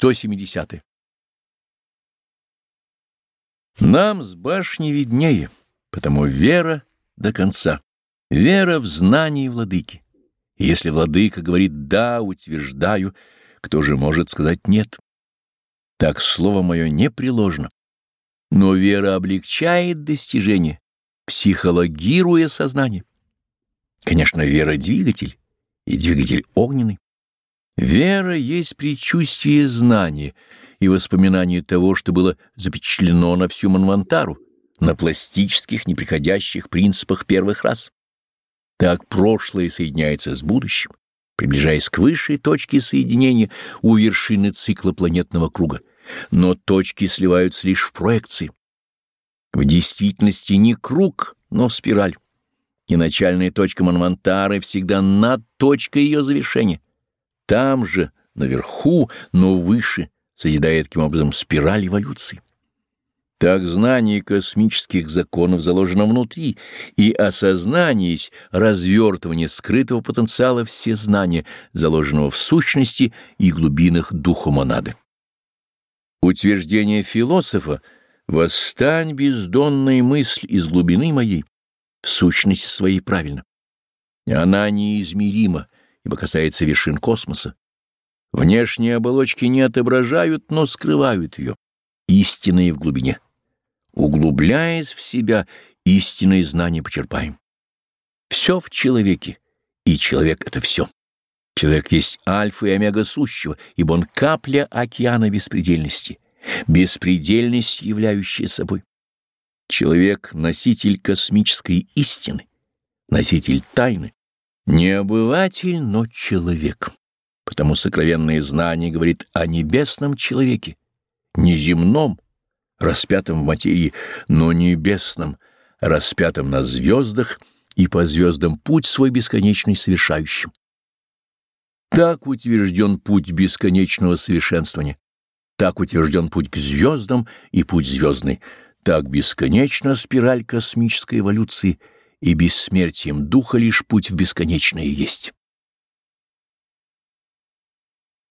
170. -е. Нам с башни виднее, потому вера до конца, вера в знании владыки. Если владыка говорит «да», утверждаю, кто же может сказать «нет»? Так слово мое непреложно. Но вера облегчает достижение, психологируя сознание. Конечно, вера — двигатель, и двигатель огненный. Вера есть предчувствие знания и воспоминание того, что было запечатлено на всю Манвантару, на пластических, неприходящих принципах первых раз. Так прошлое соединяется с будущим, приближаясь к высшей точке соединения у вершины цикла планетного круга, но точки сливаются лишь в проекции. В действительности не круг, но спираль. И начальная точка Манвантары всегда над точкой ее завершения. Там же, наверху, но выше, созидает таким образом спираль эволюции. Так знание космических законов заложено внутри, и осознание есть развертывание скрытого потенциала всезнания, заложенного в сущности и глубинах духа монады. Утверждение философа «Восстань, бездонная мысль из глубины моей» в сущности своей правильно. Она неизмерима, ибо касается вершин космоса. Внешние оболочки не отображают, но скрывают ее, истинные в глубине. Углубляясь в себя, истинное знание почерпаем. Все в человеке, и человек — это все. Человек есть альфа и омега сущего, ибо он капля океана беспредельности, беспредельность, являющая собой. Человек — носитель космической истины, носитель тайны, не обыватель, но человек. Потому сокровенное знание говорит о небесном человеке, не земном, распятом в материи, но небесном, распятом на звездах и по звездам путь свой бесконечный совершающим. Так утвержден путь бесконечного совершенствования, так утвержден путь к звездам и путь звездный, так бесконечна спираль космической эволюции — и бессмертием духа лишь путь в бесконечное есть.